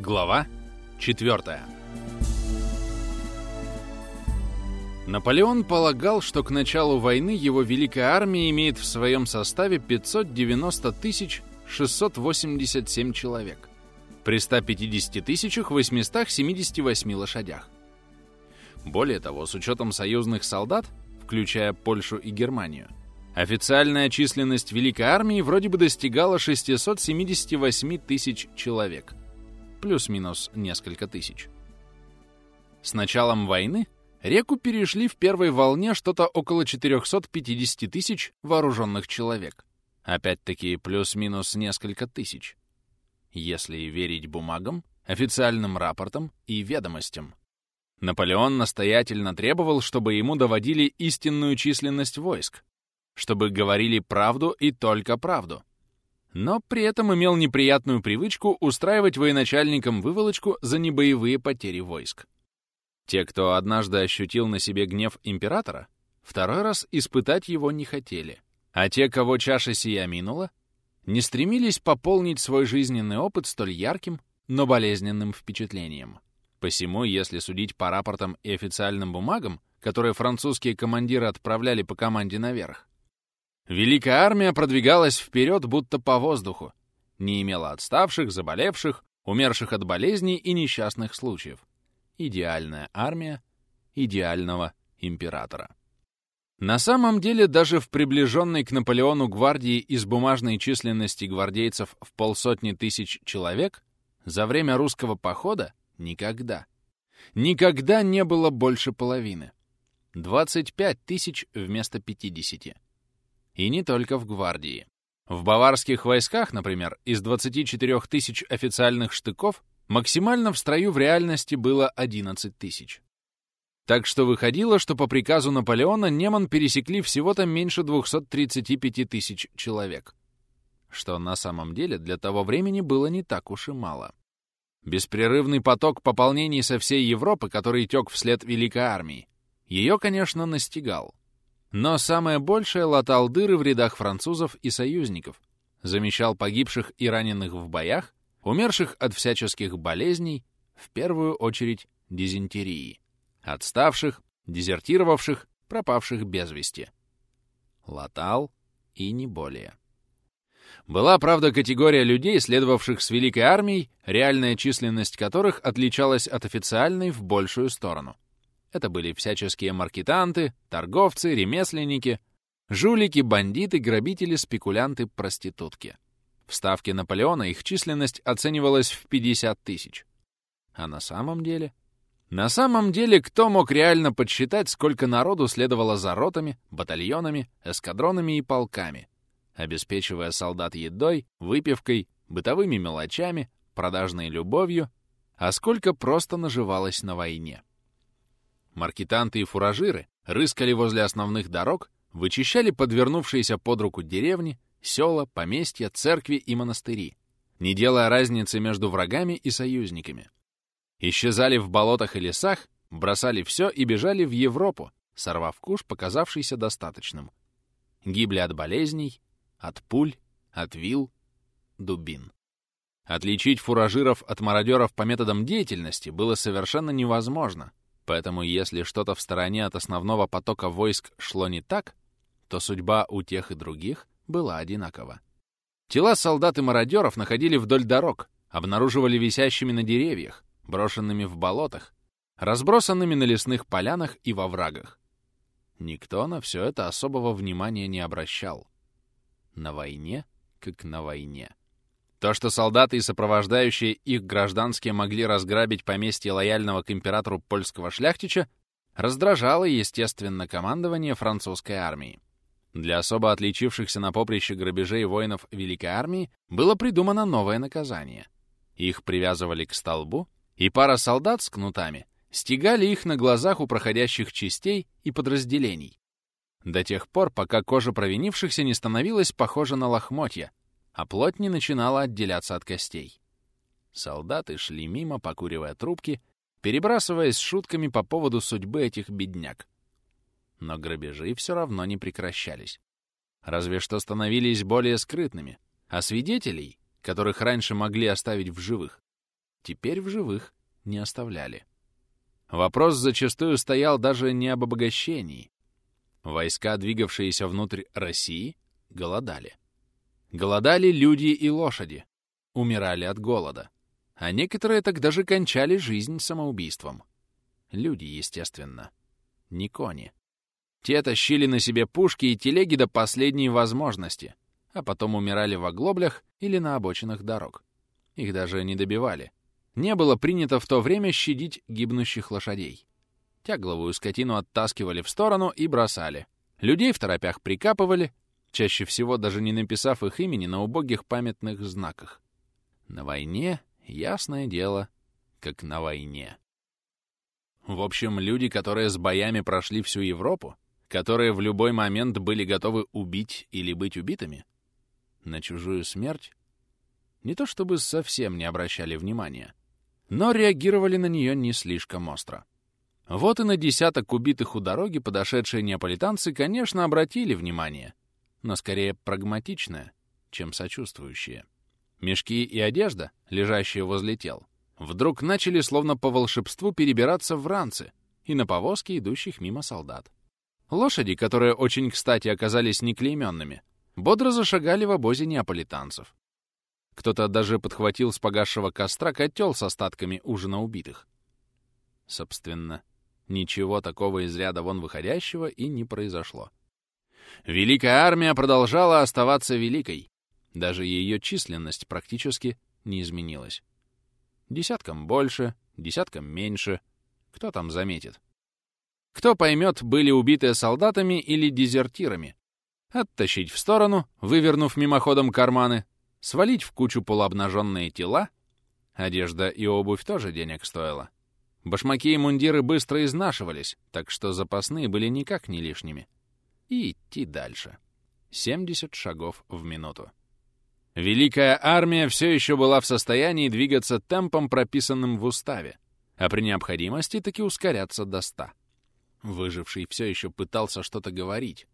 Глава 4 Наполеон полагал, что к началу войны его Великая Армия имеет в своем составе 590 687 человек при 150 878 лошадях. Более того, с учетом союзных солдат, включая Польшу и Германию, официальная численность Великой Армии вроде бы достигала 678 тысяч человек – плюс-минус несколько тысяч. С началом войны реку перешли в первой волне что-то около 450 тысяч вооруженных человек. Опять-таки плюс-минус несколько тысяч. Если верить бумагам, официальным рапортам и ведомостям. Наполеон настоятельно требовал, чтобы ему доводили истинную численность войск, чтобы говорили правду и только правду, но при этом имел неприятную привычку устраивать военачальникам выволочку за небоевые потери войск. Те, кто однажды ощутил на себе гнев императора, второй раз испытать его не хотели, а те, кого чаша сия минула, не стремились пополнить свой жизненный опыт столь ярким, но болезненным впечатлением. Посему, если судить по рапортам и официальным бумагам, которые французские командиры отправляли по команде наверх, Великая армия продвигалась вперед будто по воздуху, не имела отставших, заболевших, умерших от болезней и несчастных случаев. Идеальная армия идеального императора. На самом деле, даже в приближенной к Наполеону гвардии из бумажной численности гвардейцев в полсотни тысяч человек за время русского похода никогда, никогда не было больше половины. 25 тысяч вместо 50. И не только в гвардии. В баварских войсках, например, из 24 тысяч официальных штыков максимально в строю в реальности было 11 тысяч. Так что выходило, что по приказу Наполеона Неман пересекли всего-то меньше 235 тысяч человек. Что на самом деле для того времени было не так уж и мало. Беспрерывный поток пополнений со всей Европы, который тек вслед Великой Армии, ее, конечно, настигал. Но самое большее латал дыры в рядах французов и союзников, замещал погибших и раненых в боях, умерших от всяческих болезней, в первую очередь дизентерии, отставших, дезертировавших, пропавших без вести. Латал и не более. Была, правда, категория людей, следовавших с Великой Армией, реальная численность которых отличалась от официальной в большую сторону — это были всяческие маркетанты, торговцы, ремесленники, жулики, бандиты, грабители, спекулянты, проститутки. В ставке Наполеона их численность оценивалась в 50 тысяч. А на самом деле? На самом деле, кто мог реально подсчитать, сколько народу следовало за ротами, батальонами, эскадронами и полками, обеспечивая солдат едой, выпивкой, бытовыми мелочами, продажной любовью, а сколько просто наживалось на войне? Маркетанты и фуражиры рыскали возле основных дорог, вычищали подвернувшиеся под руку деревни, села, поместья, церкви и монастыри, не делая разницы между врагами и союзниками. Исчезали в болотах и лесах, бросали все и бежали в Европу, сорвав куш, показавшийся достаточным. Гибли от болезней, от пуль, от вил, дубин. Отличить фуражиров от мародеров по методам деятельности было совершенно невозможно — Поэтому если что-то в стороне от основного потока войск шло не так, то судьба у тех и других была одинакова. Тела солдат и мародеров находили вдоль дорог, обнаруживали висящими на деревьях, брошенными в болотах, разбросанными на лесных полянах и во врагах. Никто на все это особого внимания не обращал. На войне, как на войне. То, что солдаты и сопровождающие их гражданские могли разграбить поместье лояльного к императору польского шляхтича, раздражало, естественно, командование французской армии. Для особо отличившихся на поприще грабежей воинов Великой армии было придумано новое наказание. Их привязывали к столбу, и пара солдат с кнутами стегали их на глазах у проходящих частей и подразделений. До тех пор, пока кожа провинившихся не становилась похожа на лохмотья, а плоть не начинала отделяться от костей. Солдаты шли мимо, покуривая трубки, перебрасываясь шутками по поводу судьбы этих бедняк. Но грабежи все равно не прекращались. Разве что становились более скрытными, а свидетелей, которых раньше могли оставить в живых, теперь в живых не оставляли. Вопрос зачастую стоял даже не об обогащении. Войска, двигавшиеся внутрь России, голодали. Голодали люди и лошади, умирали от голода. А некоторые так даже кончали жизнь самоубийством. Люди, естественно, не кони. Те тащили на себе пушки и телеги до последней возможности, а потом умирали в оглоблях или на обочинах дорог. Их даже не добивали. Не было принято в то время щадить гибнущих лошадей. Тягловую скотину оттаскивали в сторону и бросали. Людей в торопях прикапывали, чаще всего даже не написав их имени на убогих памятных знаках. На войне, ясное дело, как на войне. В общем, люди, которые с боями прошли всю Европу, которые в любой момент были готовы убить или быть убитыми, на чужую смерть не то чтобы совсем не обращали внимания, но реагировали на нее не слишком остро. Вот и на десяток убитых у дороги подошедшие неаполитанцы, конечно, обратили внимание, но скорее прагматичное, чем сочувствующее. Мешки и одежда, лежащие возле тел, вдруг начали словно по волшебству перебираться в ранцы и на повозки, идущих мимо солдат. Лошади, которые очень кстати оказались неклейменными, бодро зашагали в обозе неаполитанцев. Кто-то даже подхватил с погасшего костра котел с остатками ужина убитых. Собственно, ничего такого из ряда вон выходящего и не произошло. Великая армия продолжала оставаться великой. Даже ее численность практически не изменилась. Десяткам больше, десяткам меньше. Кто там заметит? Кто поймет, были убиты солдатами или дезертирами? Оттащить в сторону, вывернув мимоходом карманы, свалить в кучу полуобнаженные тела. Одежда и обувь тоже денег стоила. Башмаки и мундиры быстро изнашивались, так что запасные были никак не лишними. И идти дальше. 70 шагов в минуту. Великая армия все еще была в состоянии двигаться темпом, прописанным в уставе, а при необходимости таки ускоряться до 100. Выживший все еще пытался что-то говорить.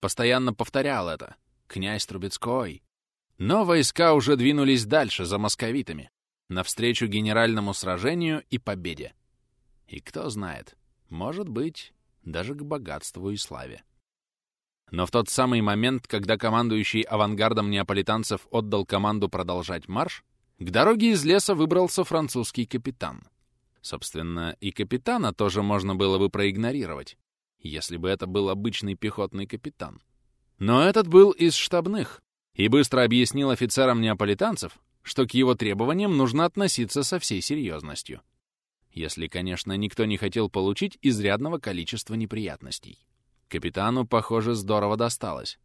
Постоянно повторял это. «Князь Трубецкой, но войска уже двинулись дальше, за московитами, навстречу генеральному сражению и победе. И кто знает, может быть, даже к богатству и славе. Но в тот самый момент, когда командующий авангардом неаполитанцев отдал команду продолжать марш, к дороге из леса выбрался французский капитан. Собственно, и капитана тоже можно было бы проигнорировать, если бы это был обычный пехотный капитан. Но этот был из штабных, и быстро объяснил офицерам неаполитанцев, что к его требованиям нужно относиться со всей серьезностью. Если, конечно, никто не хотел получить изрядного количества неприятностей. Капитану, похоже, здорово досталось.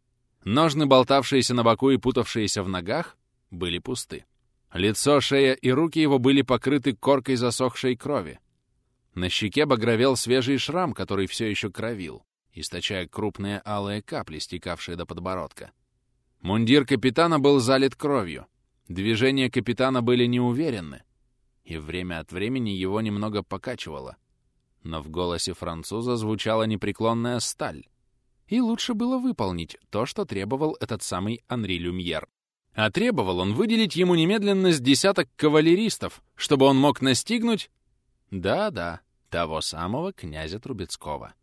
Ножны, болтавшиеся на боку и путавшиеся в ногах, были пусты. Лицо, шея и руки его были покрыты коркой засохшей крови. На щеке багровел свежий шрам, который все еще кровил, источая крупные алые капли, стекавшие до подбородка. Мундир капитана был залит кровью. Движения капитана были неуверенны, и время от времени его немного покачивало. Но в голосе француза звучала непреклонная сталь. И лучше было выполнить то, что требовал этот самый Анри Люмьер. А требовал он выделить ему немедленно с десяток кавалеристов, чтобы он мог настигнуть... Да-да, того самого князя Трубецкого.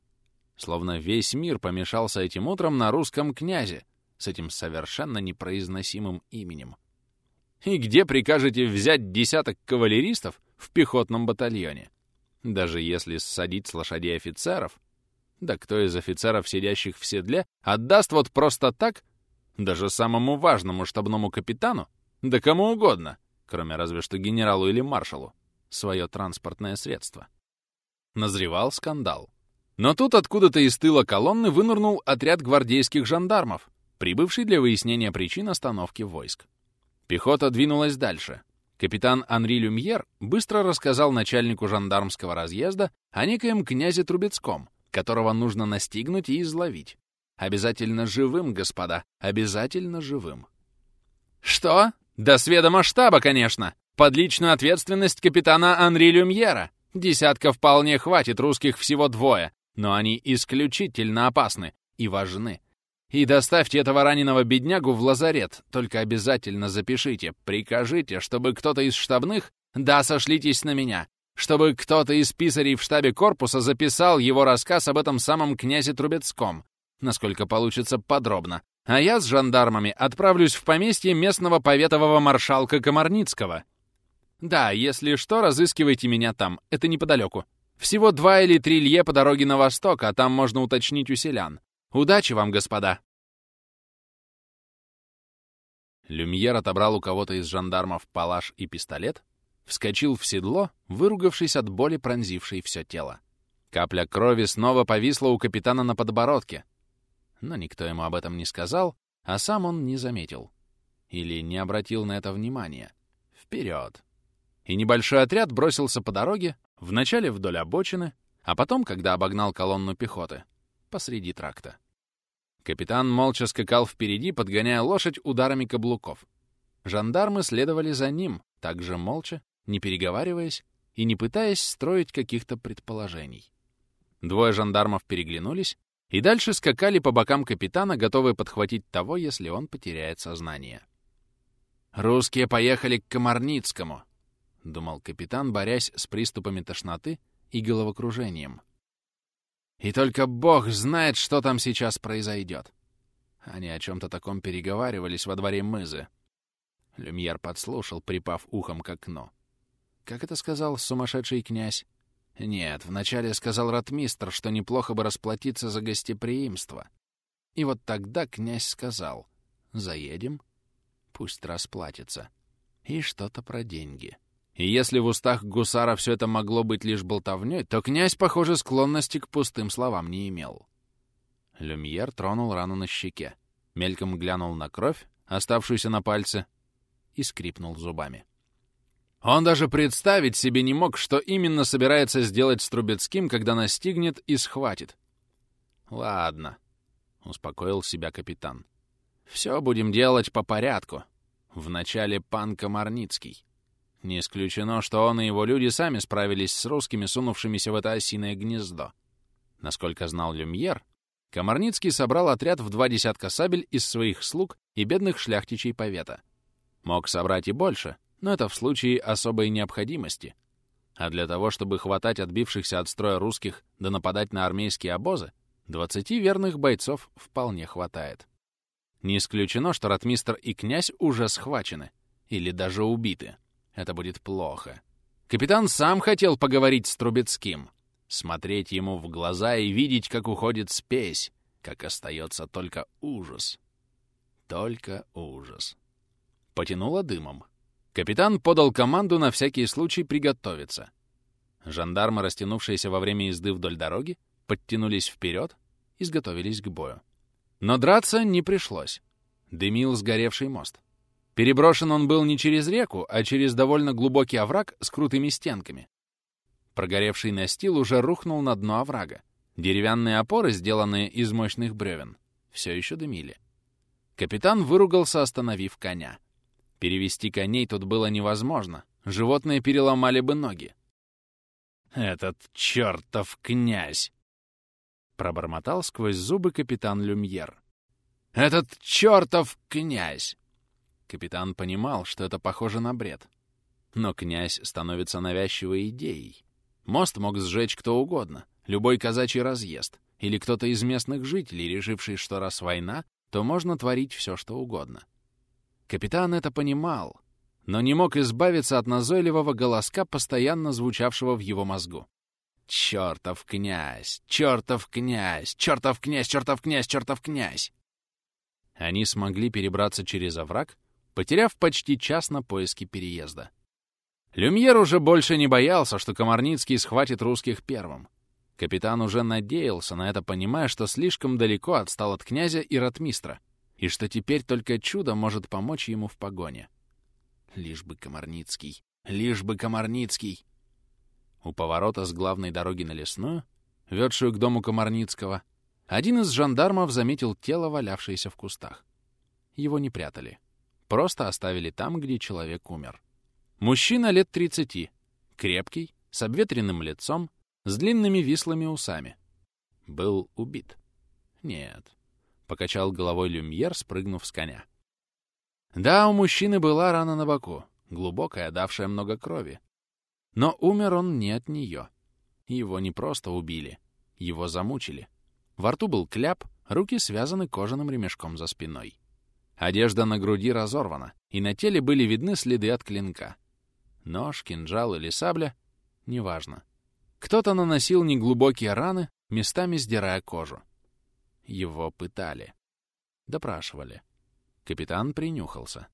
Словно весь мир помешался этим утром на русском князе, с этим совершенно непроизносимым именем. И где прикажете взять десяток кавалеристов в пехотном батальоне? Даже если ссадить с лошадей офицеров, да кто из офицеров, сидящих в седле, отдаст вот просто так, даже самому важному штабному капитану, да кому угодно, кроме разве что генералу или маршалу, свое транспортное средство. Назревал скандал. Но тут откуда-то из тыла колонны вынырнул отряд гвардейских жандармов, прибывший для выяснения причин остановки войск. Пехота двинулась дальше. Капитан Анри Люмьер быстро рассказал начальнику жандармского разъезда о некоем князе Трубецком, которого нужно настигнуть и изловить. Обязательно живым, господа, обязательно живым. «Что? До сведома штаба, конечно! Под личную ответственность капитана Анри Люмьера! Десятка вполне хватит, русских всего двое, но они исключительно опасны и важны. И доставьте этого раненого беднягу в лазарет, только обязательно запишите, прикажите, чтобы кто-то из штабных Да, сошлитесь на меня, чтобы кто-то из писарей в штабе корпуса записал его рассказ об этом самом князе Трубецком, насколько получится подробно, а я с жандармами отправлюсь в поместье местного поветового маршалка Комарницкого. Да, если что, разыскивайте меня там, это неподалеку. Всего два или три лье по дороге на восток, а там можно уточнить у селян. Удачи вам, господа!» Люмьер отобрал у кого-то из жандармов палаш и пистолет, вскочил в седло, выругавшись от боли, пронзившей все тело. Капля крови снова повисла у капитана на подбородке, но никто ему об этом не сказал, а сам он не заметил. Или не обратил на это внимания. Вперед! И небольшой отряд бросился по дороге, вначале вдоль обочины, а потом, когда обогнал колонну пехоты, посреди тракта. Капитан молча скакал впереди, подгоняя лошадь ударами каблуков. Жандармы следовали за ним, также молча, не переговариваясь и не пытаясь строить каких-то предположений. Двое жандармов переглянулись и дальше скакали по бокам капитана, готовые подхватить того, если он потеряет сознание. «Русские поехали к Комарницкому», — думал капитан, борясь с приступами тошноты и головокружением. «И только Бог знает, что там сейчас произойдет». Они о чем-то таком переговаривались во дворе мызы. Люмьер подслушал, припав ухом к окну. Как это сказал сумасшедший князь? Нет, вначале сказал ратмистр, что неплохо бы расплатиться за гостеприимство. И вот тогда князь сказал, «Заедем? Пусть расплатится». И что-то про деньги. И если в устах гусара все это могло быть лишь болтовней, то князь, похоже, склонности к пустым словам не имел. Люмьер тронул рану на щеке, мельком глянул на кровь, оставшуюся на пальце, и скрипнул зубами. Он даже представить себе не мог, что именно собирается сделать с Трубецким, когда настигнет и схватит. «Ладно», — успокоил себя капитан. «Все будем делать по порядку. Вначале пан Комарницкий. Не исключено, что он и его люди сами справились с русскими, сунувшимися в это осиное гнездо. Насколько знал Люмьер, Комарницкий собрал отряд в два десятка сабель из своих слуг и бедных шляхтичей повета. Мог собрать и больше — но это в случае особой необходимости. А для того, чтобы хватать отбившихся от строя русских да нападать на армейские обозы, 20 верных бойцов вполне хватает. Не исключено, что ратмистр и князь уже схвачены или даже убиты. Это будет плохо. Капитан сам хотел поговорить с Трубецким, смотреть ему в глаза и видеть, как уходит спесь, как остается только ужас. Только ужас. Потянуло дымом. Капитан подал команду на всякий случай приготовиться. Жандармы, растянувшиеся во время езды вдоль дороги, подтянулись вперед и сготовились к бою. Но драться не пришлось. Дымил сгоревший мост. Переброшен он был не через реку, а через довольно глубокий овраг с крутыми стенками. Прогоревший настил уже рухнул на дно оврага. Деревянные опоры, сделанные из мощных бревен, все еще дымили. Капитан выругался, остановив коня. Перевести коней тут было невозможно. Животные переломали бы ноги. «Этот чертов князь!» Пробормотал сквозь зубы капитан Люмьер. «Этот чертов князь!» Капитан понимал, что это похоже на бред. Но князь становится навязчивой идеей. Мост мог сжечь кто угодно, любой казачий разъезд, или кто-то из местных жителей, решивший, что раз война, то можно творить все, что угодно. Капитан это понимал, но не мог избавиться от назойливого голоска, постоянно звучавшего в его мозгу. «Чёртов князь! Чёртов князь! Чёртов князь! Чёртов князь! Чёртов князь!» Они смогли перебраться через овраг, потеряв почти час на поиски переезда. Люмьер уже больше не боялся, что Комарницкий схватит русских первым. Капитан уже надеялся на это, понимая, что слишком далеко отстал от князя и ратмистра, и что теперь только чудо может помочь ему в погоне. Лишь бы Комарницкий, лишь бы Комарницкий. У поворота с главной дороги на лесную, ведшую к дому Комарницкого, один из жандармов заметил тело, валявшееся в кустах. Его не прятали. Просто оставили там, где человек умер. Мужчина лет 30, крепкий, с обветренным лицом, с длинными вислыми усами. Был убит. Нет, Покачал головой Люмьер, спрыгнув с коня. Да, у мужчины была рана на боку. глубокая, давшая много крови. Но умер он не от нее. Его не просто убили, его замучили. Во рту был кляп, руки связаны кожаным ремешком за спиной. Одежда на груди разорвана, и на теле были видны следы от клинка. Нож, кинжал или сабля — неважно. Кто-то наносил неглубокие раны, местами сдирая кожу. Его пытали. Допрашивали. Капитан принюхался.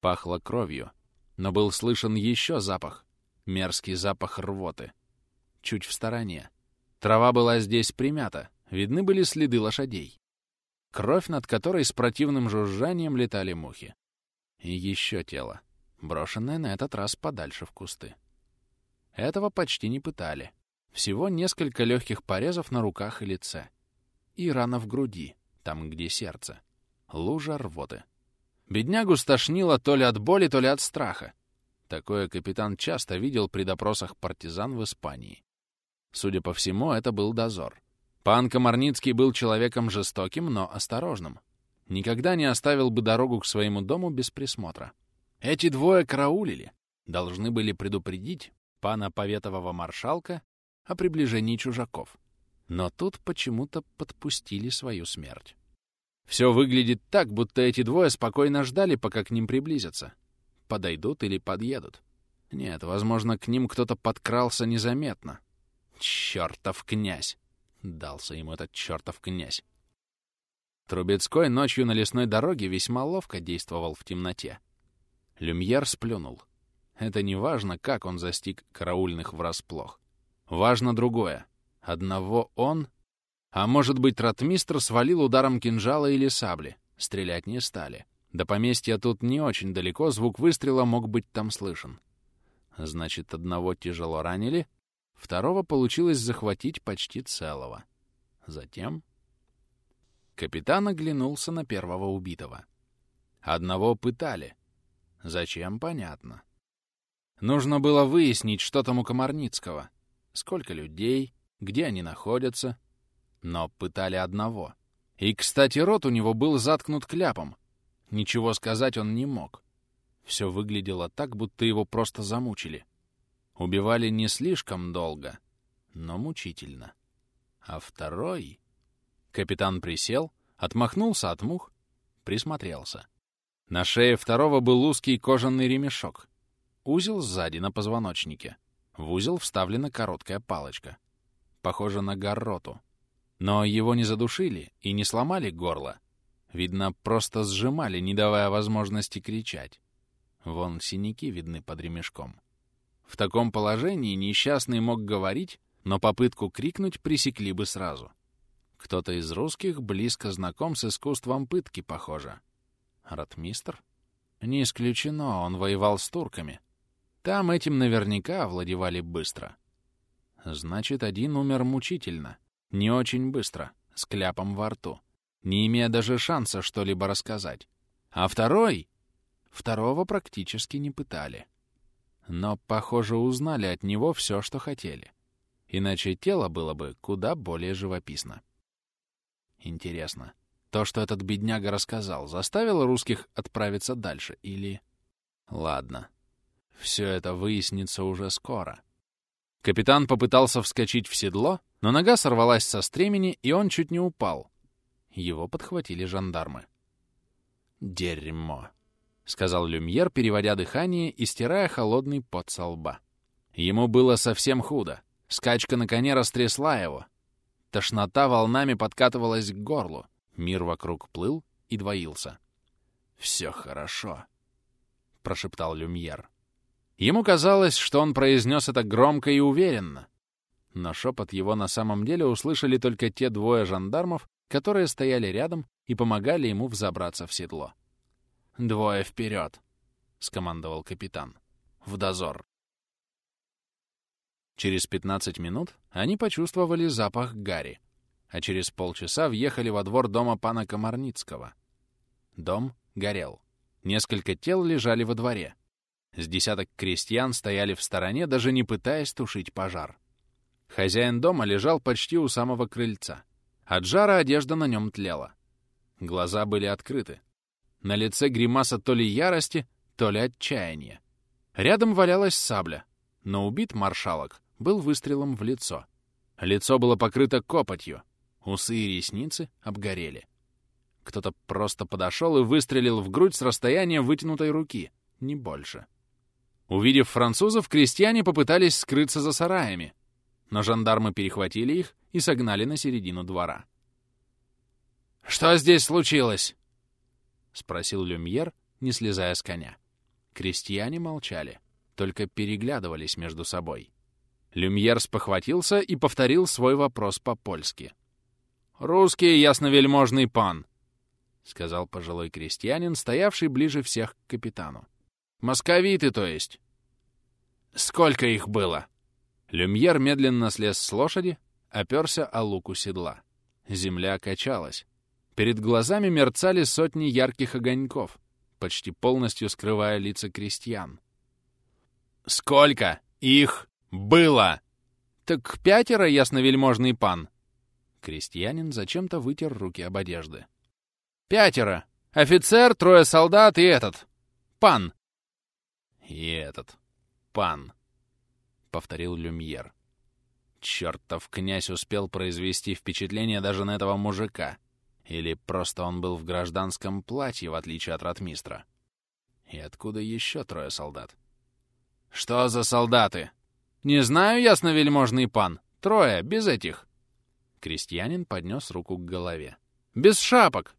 Пахло кровью, но был слышен еще запах. Мерзкий запах рвоты. Чуть в стороне. Трава была здесь примята, видны были следы лошадей. Кровь, над которой с противным жужжанием летали мухи. И еще тело, брошенное на этот раз подальше в кусты. Этого почти не пытали. Всего несколько легких порезов на руках и лице. И рана в груди, там, где сердце. Лужа рвоты. Беднягу стошнило то ли от боли, то ли от страха. Такое капитан часто видел при допросах партизан в Испании. Судя по всему, это был дозор. Пан Комарницкий был человеком жестоким, но осторожным. Никогда не оставил бы дорогу к своему дому без присмотра. Эти двое караулили. Должны были предупредить пана поветового маршалка о приближении чужаков. Но тут почему-то подпустили свою смерть. Все выглядит так, будто эти двое спокойно ждали, пока к ним приблизятся. Подойдут или подъедут. Нет, возможно, к ним кто-то подкрался незаметно. Чёртов князь! Дался ему этот чёртов князь. Трубецкой ночью на лесной дороге весьма ловко действовал в темноте. Люмьер сплюнул. Это не важно, как он застиг караульных врасплох. Важно другое. Одного он, а может быть, ротмистр свалил ударом кинжала или сабли. Стрелять не стали. До поместья тут не очень далеко, звук выстрела мог быть там слышен. Значит, одного тяжело ранили, второго получилось захватить почти целого. Затем... Капитан оглянулся на первого убитого. Одного пытали. Зачем, понятно. Нужно было выяснить, что там у Комарницкого. Сколько людей, где они находятся. Но пытали одного. И, кстати, рот у него был заткнут кляпом. Ничего сказать он не мог. Все выглядело так, будто его просто замучили. Убивали не слишком долго, но мучительно. А второй... Капитан присел, отмахнулся от мух, присмотрелся. На шее второго был узкий кожаный ремешок. Узел сзади на позвоночнике. В узел вставлена короткая палочка. Похоже на гарроту. Но его не задушили и не сломали горло. Видно, просто сжимали, не давая возможности кричать. Вон синяки видны под ремешком. В таком положении несчастный мог говорить, но попытку крикнуть пресекли бы сразу. Кто-то из русских близко знаком с искусством пытки, похоже. Ратмистр? Не исключено, он воевал с турками. Там этим наверняка овладевали быстро. Значит, один умер мучительно, не очень быстро, с кляпом во рту не имея даже шанса что-либо рассказать. А второй? Второго практически не пытали. Но, похоже, узнали от него все, что хотели. Иначе тело было бы куда более живописно. Интересно, то, что этот бедняга рассказал, заставило русских отправиться дальше или... Ладно. Все это выяснится уже скоро. Капитан попытался вскочить в седло, но нога сорвалась со стремени, и он чуть не упал, его подхватили жандармы. «Дерьмо», — сказал Люмьер, переводя дыхание и стирая холодный пот со лба. Ему было совсем худо. Скачка на коне растрясла его. Тошнота волнами подкатывалась к горлу. Мир вокруг плыл и двоился. «Все хорошо», — прошептал Люмьер. Ему казалось, что он произнес это громко и уверенно. Но шепот его на самом деле услышали только те двое жандармов, которые стояли рядом и помогали ему взобраться в седло. «Двое вперед!» — скомандовал капитан. «В дозор!» Через 15 минут они почувствовали запах гари, а через полчаса въехали во двор дома пана Комарницкого. Дом горел. Несколько тел лежали во дворе. С десяток крестьян стояли в стороне, даже не пытаясь тушить пожар. Хозяин дома лежал почти у самого крыльца. От жара одежда на нем тлела. Глаза были открыты. На лице гримаса то ли ярости, то ли отчаяния. Рядом валялась сабля, но убит маршалок был выстрелом в лицо. Лицо было покрыто копотью, усы и ресницы обгорели. Кто-то просто подошел и выстрелил в грудь с расстояния вытянутой руки, не больше. Увидев французов, крестьяне попытались скрыться за сараями, но жандармы перехватили их и согнали на середину двора. «Что здесь случилось?» — спросил Люмьер, не слезая с коня. Крестьяне молчали, только переглядывались между собой. Люмьер спохватился и повторил свой вопрос по-польски. «Русский ясновельможный пан», — сказал пожилой крестьянин, стоявший ближе всех к капитану. «Московиты, то есть». «Сколько их было?» Люмьер медленно слез с лошади, оперся о луку седла. Земля качалась. Перед глазами мерцали сотни ярких огоньков, почти полностью скрывая лица крестьян. «Сколько их было?» «Так пятеро, ясновельможный пан!» Крестьянин зачем-то вытер руки об одежды. «Пятеро! Офицер, трое солдат и этот! Пан!» «И этот! Пан!» — повторил Люмьер. Чертов князь успел произвести впечатление даже на этого мужика. Или просто он был в гражданском платье, в отличие от ратмистра. И откуда еще трое солдат? «Что за солдаты?» «Не знаю, ясновельможный пан. Трое, без этих». Крестьянин поднес руку к голове. «Без шапок!»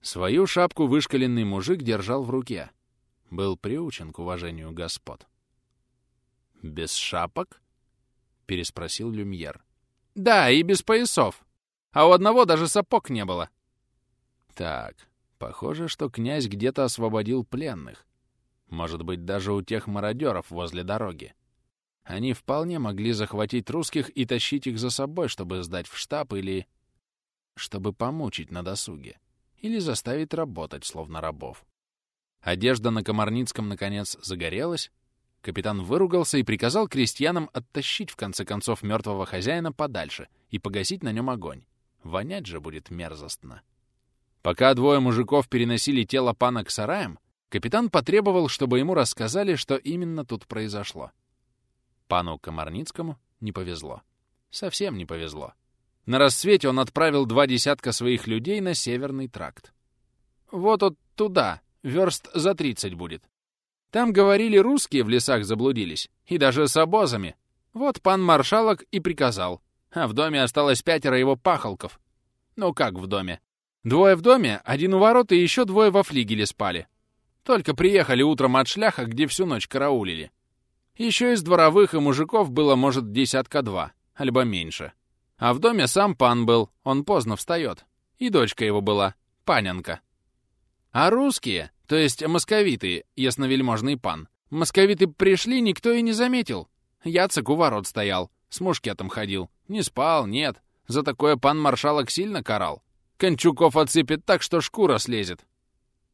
Свою шапку вышкаленный мужик держал в руке. Был приучен к уважению господ. «Без шапок?» — переспросил Люмьер. «Да, и без поясов. А у одного даже сапог не было». «Так, похоже, что князь где-то освободил пленных. Может быть, даже у тех мародеров возле дороги. Они вполне могли захватить русских и тащить их за собой, чтобы сдать в штаб или... чтобы помучить на досуге. Или заставить работать, словно рабов. Одежда на Комарницком, наконец, загорелась, Капитан выругался и приказал крестьянам оттащить, в конце концов, мертвого хозяина подальше и погасить на нем огонь. Вонять же будет мерзостно. Пока двое мужиков переносили тело пана к сараям, капитан потребовал, чтобы ему рассказали, что именно тут произошло. Пану Комарницкому не повезло. Совсем не повезло. На рассвете он отправил два десятка своих людей на Северный тракт. Вот от туда, верст за тридцать будет. Там, говорили, русские в лесах заблудились, и даже с обозами. Вот пан маршалок и приказал. А в доме осталось пятеро его пахолков. Ну как в доме? Двое в доме, один у ворот и еще двое во флигеле спали. Только приехали утром от шляха, где всю ночь караулили. Еще из дворовых и мужиков было, может, десятка два, альбо меньше. А в доме сам пан был, он поздно встает. И дочка его была, панянка. А русские, то есть московиты, ясновельможный пан. Московиты пришли, никто и не заметил. Яцек у ворот стоял, с мушкетом ходил. Не спал, нет. За такое пан маршалок сильно карал. Кончуков отсыпет так, что шкура слезет.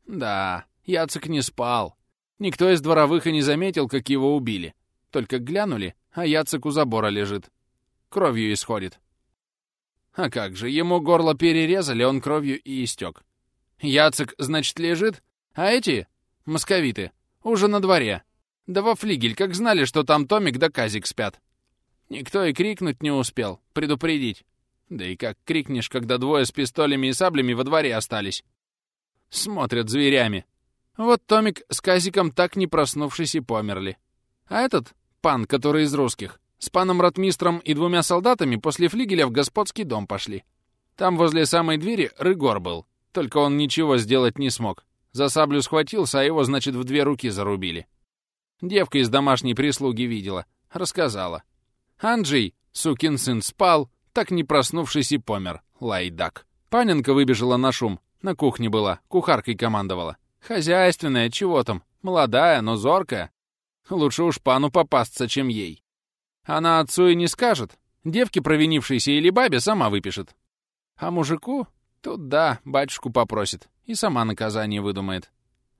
Да, Яцек не спал. Никто из дворовых и не заметил, как его убили. Только глянули, а Яцек у забора лежит. Кровью исходит. А как же, ему горло перерезали, он кровью и истек. Яцек, значит, лежит, а эти, московиты, уже на дворе. Да во флигель, как знали, что там Томик да Казик спят. Никто и крикнуть не успел, предупредить. Да и как крикнешь, когда двое с пистолями и саблями во дворе остались. Смотрят зверями. Вот Томик с Казиком так не проснувшись и померли. А этот, пан, который из русских, с паном Ратмистром и двумя солдатами после флигеля в господский дом пошли. Там возле самой двери Рыгор был, только он ничего сделать не смог. За саблю схватился, а его, значит, в две руки зарубили. Девка из домашней прислуги видела, рассказала. Анджей, сукин сын, спал, так не проснувшись и помер, лайдак. Паненка выбежала на шум, на кухне была, кухаркой командовала. Хозяйственная, чего там, молодая, но зоркая. Лучше уж пану попасться, чем ей. Она отцу и не скажет. Девке провинившейся или бабе сама выпишет. А мужику? Тут да, батюшку попросит и сама наказание выдумает.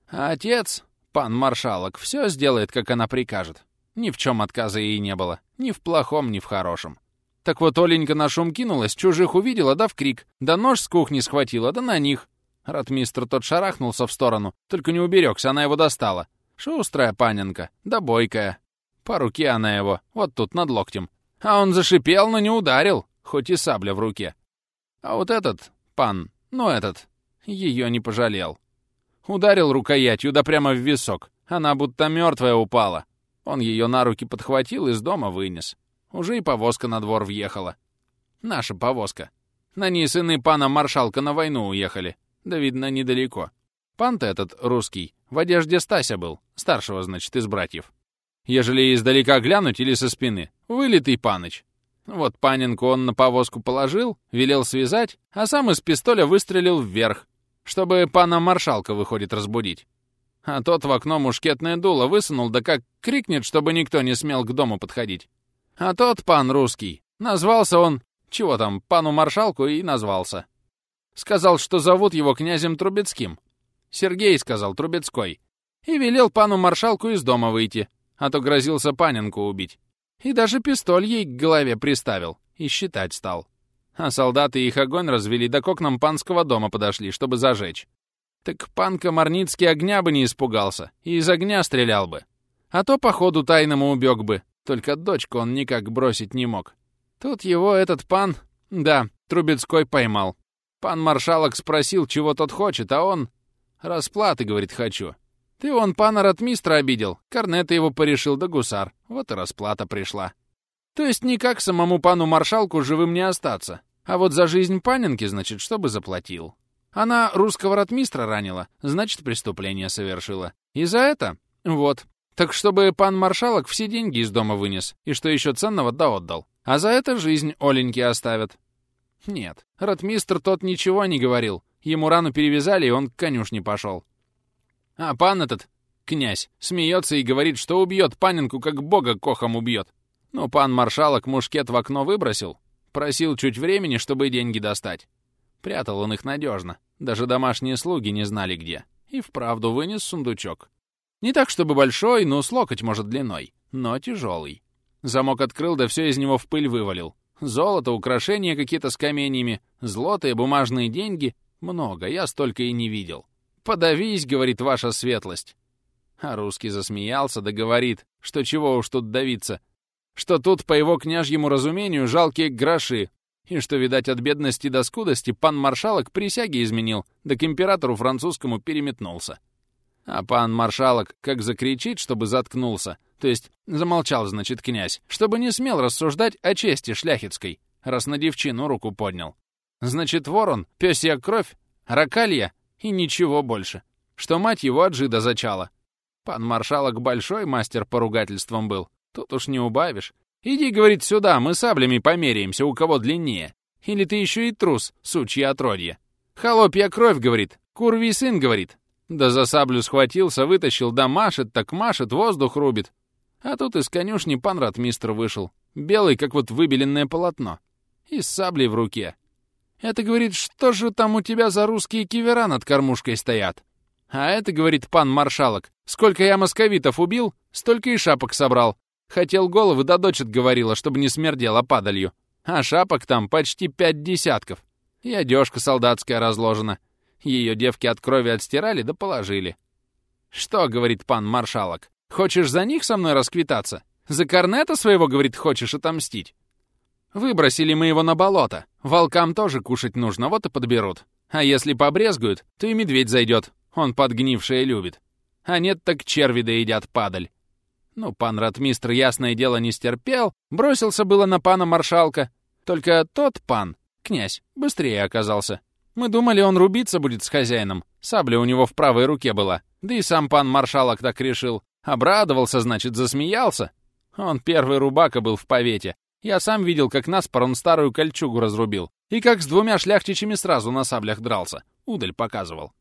А отец, пан маршалок, все сделает, как она прикажет. Ни в чем отказа ей не было. Ни в плохом, ни в хорошем. Так вот Оленька на шум кинулась, чужих увидела, да в крик. Да нож с кухни схватила, да на них. Ратмистр тот шарахнулся в сторону, только не уберегся, она его достала. Шустрая паненка, да бойкая. По руке она его, вот тут, над локтем. А он зашипел, но не ударил, хоть и сабля в руке. А вот этот, пан, ну этот, ее не пожалел. Ударил рукоятью, да прямо в висок. Она будто мертвая упала. Он ее на руки подхватил и из дома вынес. Уже и повозка на двор въехала. Наша повозка. На ней сыны пана маршалка на войну уехали. Да, видно, недалеко. Пан-то этот, русский, в одежде Стася был, старшего, значит, из братьев. Ежели издалека глянуть или со спины, вылитый паныч. Вот паненку он на повозку положил, велел связать, а сам из пистоля выстрелил вверх, чтобы пана маршалка, выходит, разбудить. А тот в окно мушкетное дуло высунул, да как крикнет, чтобы никто не смел к дому подходить. А тот пан русский, назвался он, чего там, пану маршалку и назвался. Сказал, что зовут его князем Трубецким. Сергей сказал, Трубецкой. И велел пану маршалку из дома выйти, а то грозился паненку убить. И даже пистоль ей к голове приставил, и считать стал. А солдаты их огонь развели, да к окнам панского дома подошли, чтобы зажечь. Так пан Комарницкий огня бы не испугался, и из огня стрелял бы. А то, походу, тайному убег бы, только дочку он никак бросить не мог. Тут его этот пан, да, Трубецкой поймал. Пан маршалок спросил, чего тот хочет, а он... Расплаты, говорит, хочу. Ты он пана ратмистра обидел, корнета его порешил, да гусар. Вот и расплата пришла. То есть никак самому пану маршалку живым не остаться. А вот за жизнь паненки, значит, чтобы заплатил. Она русского ратмистра ранила, значит, преступление совершила. И за это? Вот. Так чтобы пан маршалок все деньги из дома вынес, и что еще ценного да отдал. А за это жизнь Оленьке оставят. Нет, ратмистр тот ничего не говорил. Ему рану перевязали, и он к конюшне пошел. А пан этот, князь, смеется и говорит, что убьет паненку, как бога кохом убьет. Но пан маршалок мушкет в окно выбросил, просил чуть времени, чтобы деньги достать. Прятал он их надежно, даже домашние слуги не знали где. И вправду вынес сундучок. Не так, чтобы большой, но с локоть, может, длиной, но тяжелый. Замок открыл, да все из него в пыль вывалил. Золото, украшения какие-то с каменьями, злотые, бумажные деньги. Много, я столько и не видел. «Подавись», — говорит ваша светлость. А русский засмеялся, да говорит, что чего уж тут давиться, что тут, по его княжьему разумению, жалкие гроши, и что, видать, от бедности до скудости пан маршалок присяги изменил, да к императору французскому переметнулся. А пан маршалок как закричит, чтобы заткнулся, то есть замолчал, значит, князь, чтобы не смел рассуждать о чести шляхетской, раз на девчину руку поднял. Значит, ворон, пёсья кровь, ракалья и ничего больше. Что мать его от жида зачала. Пан маршалок большой мастер по ругательствам был. Тут уж не убавишь. Иди, говорит, сюда, мы саблями померяемся, у кого длиннее. Или ты еще и трус, сучья отродье. Холопья кровь, говорит, курвий сын, говорит. Да за саблю схватился, вытащил, да машет, так машет, воздух рубит. А тут из конюшни пан ратмистр вышел, белый, как вот выбеленное полотно, и с саблей в руке. Это, говорит, что же там у тебя за русские кивера над кормушкой стоят? А это, говорит пан маршалок, сколько я московитов убил, столько и шапок собрал. Хотел головы да дочь говорила, чтобы не смердела падалью. А шапок там почти пять десятков. И одежка солдатская разложена. Ее девки от крови отстирали да положили. «Что, — говорит пан маршалок, Хочешь за них со мной расквитаться? За корнета своего, говорит, хочешь отомстить? Выбросили мы его на болото. Волкам тоже кушать нужно, вот и подберут. А если побрезгуют, то и медведь зайдет. Он подгнившее любит. А нет, так черви доедят падаль. Ну, пан ратмистр, ясное дело, не стерпел, бросился было на пана маршалка. Только тот пан, князь, быстрее оказался. Мы думали, он рубиться будет с хозяином. Сабля у него в правой руке была. Да и сам пан маршалок так решил. Обрадовался, значит, засмеялся. Он первый рубака был в повете. Я сам видел, как наспор он старую кольчугу разрубил. И как с двумя шляхтичами сразу на саблях дрался. Удаль показывал.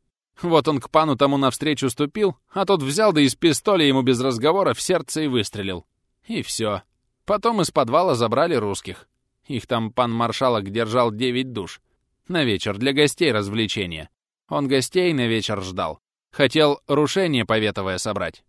Вот он к пану тому навстречу ступил, а тот взял да из пистоля ему без разговора в сердце и выстрелил. И все. Потом из подвала забрали русских. Их там пан маршалок держал девять душ. На вечер, для гостей развлечения. Он гостей на вечер ждал. Хотел рушение поветовое собрать.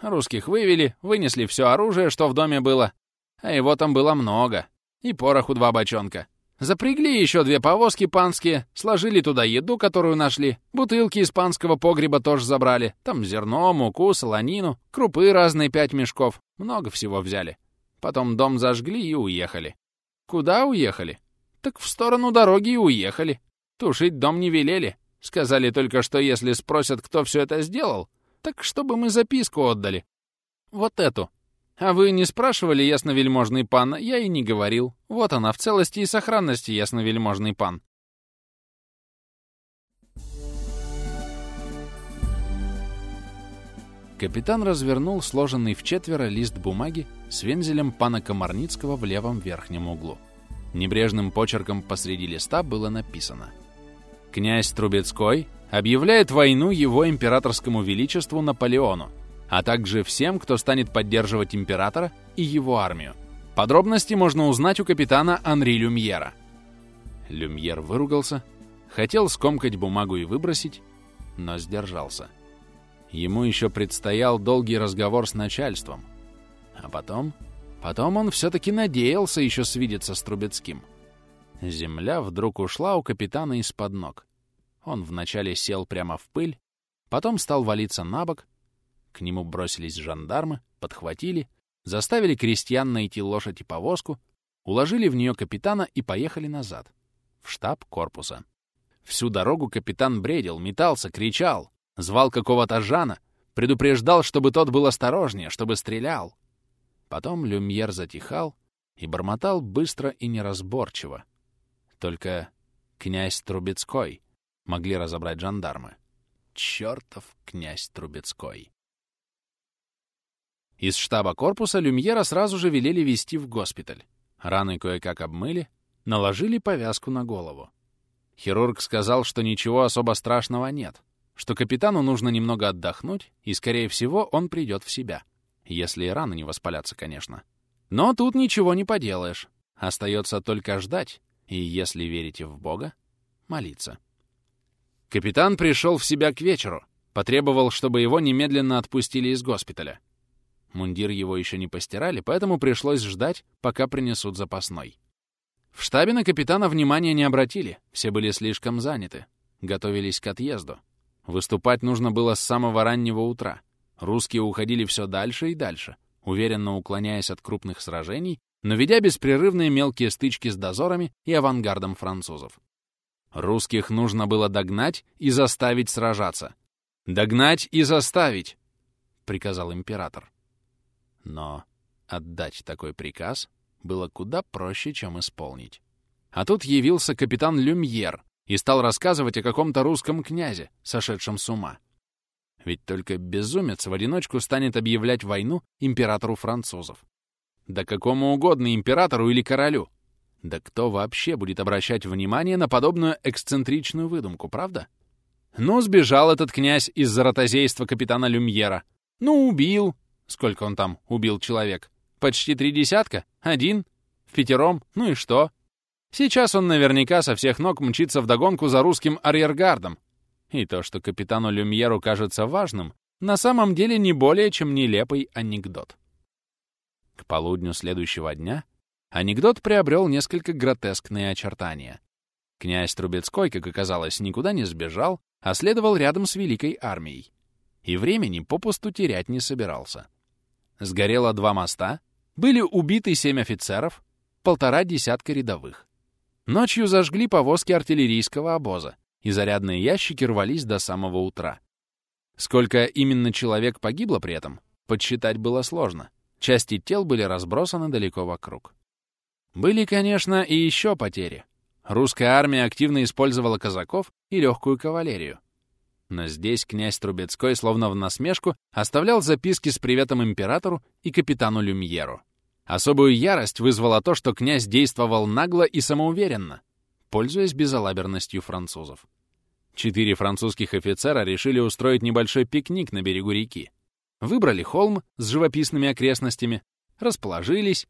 Русских вывели, вынесли все оружие, что в доме было. А его там было много. И пороху два бочонка. Запрягли еще две повозки панские, сложили туда еду, которую нашли, бутылки испанского погреба тоже забрали, там зерно, муку, солонину, крупы разные пять мешков, много всего взяли. Потом дом зажгли и уехали. Куда уехали? Так в сторону дороги и уехали. Тушить дом не велели. Сказали только, что если спросят, кто все это сделал, так чтобы мы записку отдали. Вот эту. А вы не спрашивали, ясновельможный пан? Я и не говорил. Вот она, в целости и сохранности, ясновельможный пан. Капитан развернул сложенный в четверо лист бумаги с вензелем пана Комарницкого в левом верхнем углу. Небрежным почерком посреди листа было написано «Князь Трубецкой объявляет войну его императорскому величеству Наполеону, а также всем, кто станет поддерживать императора и его армию. Подробности можно узнать у капитана Анри Люмьера. Люмьер выругался, хотел скомкать бумагу и выбросить, но сдержался. Ему еще предстоял долгий разговор с начальством. А потом... Потом он все-таки надеялся еще свидеться с Трубецким. Земля вдруг ушла у капитана из-под ног. Он вначале сел прямо в пыль, потом стал валиться на бок, к нему бросились жандармы, подхватили, заставили крестьян найти лошадь и повозку, уложили в нее капитана и поехали назад, в штаб корпуса. Всю дорогу капитан бредил, метался, кричал, звал какого-то Жана, предупреждал, чтобы тот был осторожнее, чтобы стрелял. Потом Люмьер затихал и бормотал быстро и неразборчиво. Только князь Трубецкой могли разобрать жандармы. Чёртов князь Трубецкой. Из штаба корпуса Люмьера сразу же велели везти в госпиталь. Раны кое-как обмыли, наложили повязку на голову. Хирург сказал, что ничего особо страшного нет, что капитану нужно немного отдохнуть, и, скорее всего, он придет в себя. Если и раны не воспалятся, конечно. Но тут ничего не поделаешь. Остается только ждать, и, если верите в Бога, молиться. Капитан пришел в себя к вечеру, потребовал, чтобы его немедленно отпустили из госпиталя. Мундир его еще не постирали, поэтому пришлось ждать, пока принесут запасной. В штабе на капитана внимания не обратили, все были слишком заняты, готовились к отъезду. Выступать нужно было с самого раннего утра. Русские уходили все дальше и дальше, уверенно уклоняясь от крупных сражений, но ведя беспрерывные мелкие стычки с дозорами и авангардом французов. Русских нужно было догнать и заставить сражаться. «Догнать и заставить!» — приказал император. Но отдать такой приказ было куда проще, чем исполнить. А тут явился капитан Люмьер и стал рассказывать о каком-то русском князе, сошедшем с ума. Ведь только безумец в одиночку станет объявлять войну императору французов. Да какому угодно императору или королю. Да кто вообще будет обращать внимание на подобную эксцентричную выдумку, правда? Ну, сбежал этот князь из-за ротозейства капитана Люмьера. Ну, убил, Сколько он там убил человек? Почти три десятка? Один? В пятером? Ну и что? Сейчас он наверняка со всех ног мчится вдогонку за русским арьергардом. И то, что капитану Люмьеру кажется важным, на самом деле не более чем нелепый анекдот. К полудню следующего дня анекдот приобрел несколько гротескные очертания. Князь Трубецкой, как оказалось, никуда не сбежал, а следовал рядом с великой армией. И времени попусту терять не собирался. Сгорело два моста, были убиты семь офицеров, полтора десятка рядовых. Ночью зажгли повозки артиллерийского обоза, и зарядные ящики рвались до самого утра. Сколько именно человек погибло при этом, подсчитать было сложно. Части тел были разбросаны далеко вокруг. Были, конечно, и еще потери. Русская армия активно использовала казаков и легкую кавалерию. Но здесь князь Трубецкой, словно в насмешку, оставлял записки с приветом императору и капитану Люмьеру. Особую ярость вызвало то, что князь действовал нагло и самоуверенно, пользуясь безалаберностью французов. Четыре французских офицера решили устроить небольшой пикник на берегу реки. Выбрали холм с живописными окрестностями, расположились.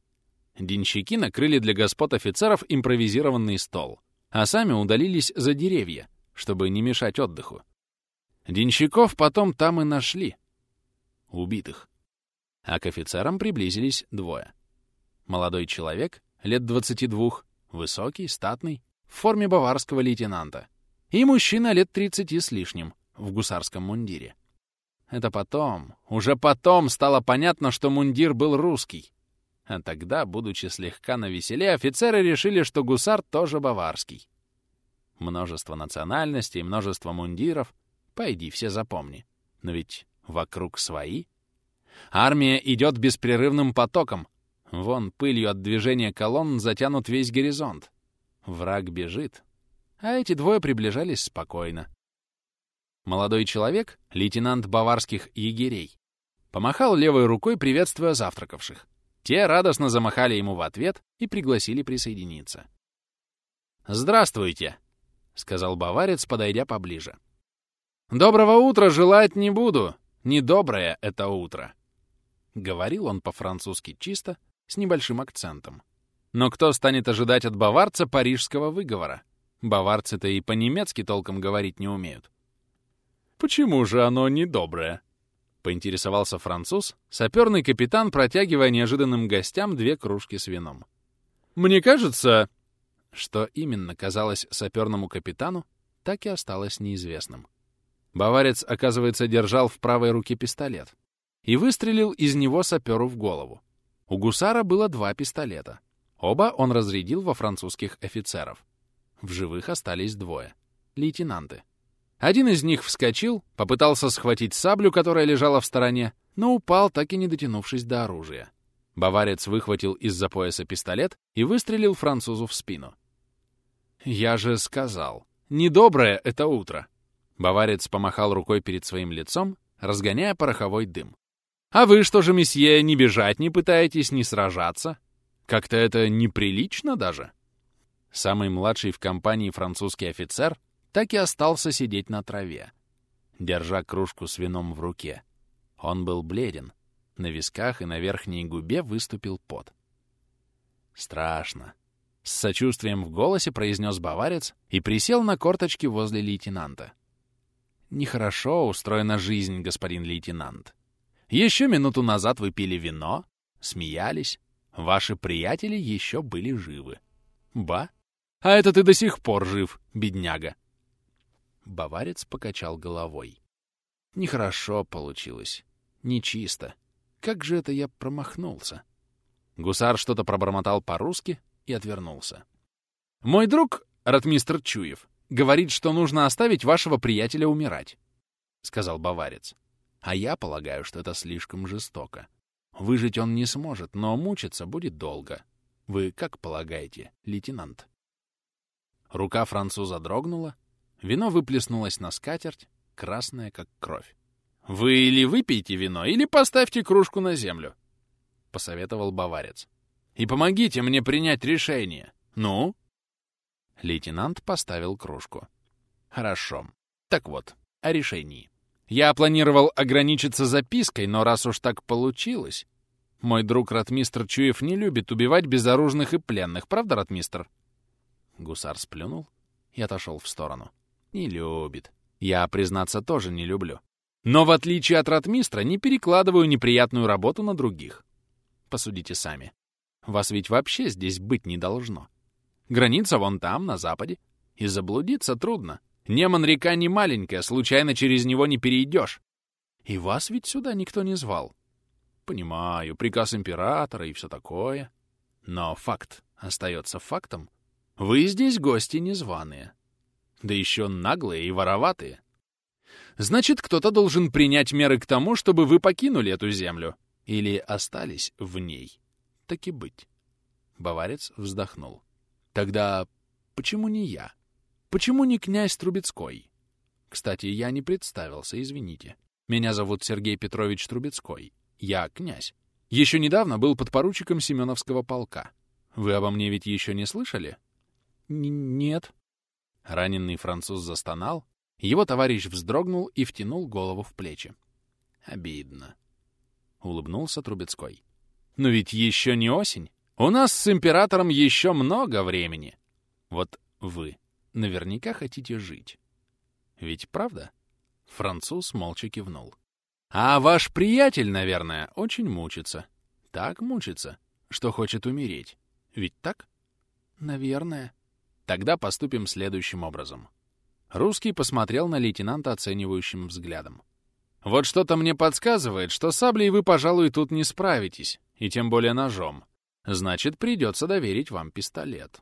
Денщики накрыли для господ офицеров импровизированный стол, а сами удалились за деревья, чтобы не мешать отдыху. Денщиков потом там и нашли. Убитых. А к офицерам приблизились двое. Молодой человек, лет 22, Высокий, статный, в форме баварского лейтенанта. И мужчина лет 30 с лишним, в гусарском мундире. Это потом, уже потом стало понятно, что мундир был русский. А тогда, будучи слегка навеселе, офицеры решили, что гусар тоже баварский. Множество национальностей, множество мундиров. Пойди, все запомни. Но ведь вокруг свои. Армия идет беспрерывным потоком. Вон пылью от движения колонн затянут весь горизонт. Враг бежит. А эти двое приближались спокойно. Молодой человек, лейтенант баварских егерей, помахал левой рукой, приветствуя завтракавших. Те радостно замахали ему в ответ и пригласили присоединиться. «Здравствуйте!» — сказал баварец, подойдя поближе. «Доброго утра желать не буду. Недоброе это утро!» Говорил он по-французски чисто, с небольшим акцентом. Но кто станет ожидать от баварца парижского выговора? Баварцы-то и по-немецки толком говорить не умеют. «Почему же оно недоброе?» — поинтересовался француз, саперный капитан, протягивая неожиданным гостям две кружки с вином. «Мне кажется...» Что именно казалось саперному капитану, так и осталось неизвестным. Баварец, оказывается, держал в правой руке пистолет и выстрелил из него саперу в голову. У гусара было два пистолета. Оба он разрядил во французских офицеров. В живых остались двое — лейтенанты. Один из них вскочил, попытался схватить саблю, которая лежала в стороне, но упал, так и не дотянувшись до оружия. Баварец выхватил из-за пояса пистолет и выстрелил французу в спину. «Я же сказал, недоброе это утро!» Баварец помахал рукой перед своим лицом, разгоняя пороховой дым. «А вы что же, месье, не бежать не пытаетесь, не сражаться? Как-то это неприлично даже!» Самый младший в компании французский офицер так и остался сидеть на траве, держа кружку с вином в руке. Он был бледен. На висках и на верхней губе выступил пот. «Страшно!» — с сочувствием в голосе произнес баварец и присел на корточки возле лейтенанта. «Нехорошо устроена жизнь, господин лейтенант. Еще минуту назад вы пили вино, смеялись, ваши приятели еще были живы. Ба! А это ты до сих пор жив, бедняга!» Баварец покачал головой. Нехорошо получилось. Нечисто. Как же это я промахнулся? Гусар что-то пробормотал по-русски и отвернулся. «Мой друг, ратмистр Чуев, говорит, что нужно оставить вашего приятеля умирать», — сказал баварец. «А я полагаю, что это слишком жестоко. Выжить он не сможет, но мучиться будет долго. Вы как полагаете, лейтенант?» Рука француза дрогнула, Вино выплеснулось на скатерть, красное, как кровь. «Вы или выпейте вино, или поставьте кружку на землю», — посоветовал баварец. «И помогите мне принять решение. Ну?» Лейтенант поставил кружку. «Хорошо. Так вот, о решении. Я планировал ограничиться запиской, но раз уж так получилось... Мой друг Ратмистр Чуев не любит убивать безоружных и пленных, правда, Ратмистр?» Гусар сплюнул и отошел в сторону. Не любит. Я, признаться, тоже не люблю. Но в отличие от ратмистра не перекладываю неприятную работу на других. Посудите сами. Вас ведь вообще здесь быть не должно. Граница вон там, на западе. И заблудиться трудно. Неман река не маленькая, случайно через него не перейдешь. И вас ведь сюда никто не звал. Понимаю, приказ императора и все такое. Но факт остается фактом. Вы здесь гости незваные да еще наглые и вороватые. Значит, кто-то должен принять меры к тому, чтобы вы покинули эту землю. Или остались в ней. Так и быть. Баварец вздохнул. Тогда почему не я? Почему не князь Трубецкой? Кстати, я не представился, извините. Меня зовут Сергей Петрович Трубецкой. Я князь. Еще недавно был подпоручиком Семеновского полка. Вы обо мне ведь еще не слышали? Нет, Раненый француз застонал, его товарищ вздрогнул и втянул голову в плечи. Обидно. Улыбнулся Трубецкой. Но ведь еще не осень. У нас с императором еще много времени. Вот вы наверняка хотите жить. Ведь правда? Француз молча кивнул. А ваш приятель, наверное, очень мучится. Так мучится, что хочет умереть. Ведь так? Наверное. Тогда поступим следующим образом. Русский посмотрел на лейтенанта оценивающим взглядом. Вот что-то мне подсказывает, что саблей вы, пожалуй, тут не справитесь, и тем более ножом. Значит, придется доверить вам пистолет.